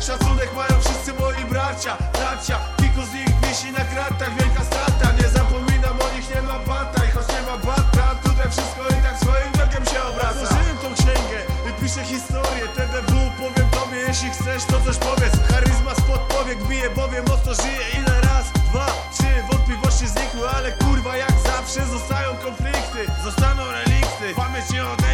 Szacunek mają wszyscy moi bracia, bracia. Kilku z nich wisi na kratach, Jeśli chcesz, to coś powiedz. Charyzma spod powiek bije, bowiem mocno żyje. Ile? Raz, dwa, trzy. Wątpliwości znikły, ale kurwa jak zawsze Zostają konflikty, zostaną relikty. Pamięć nie odejdzie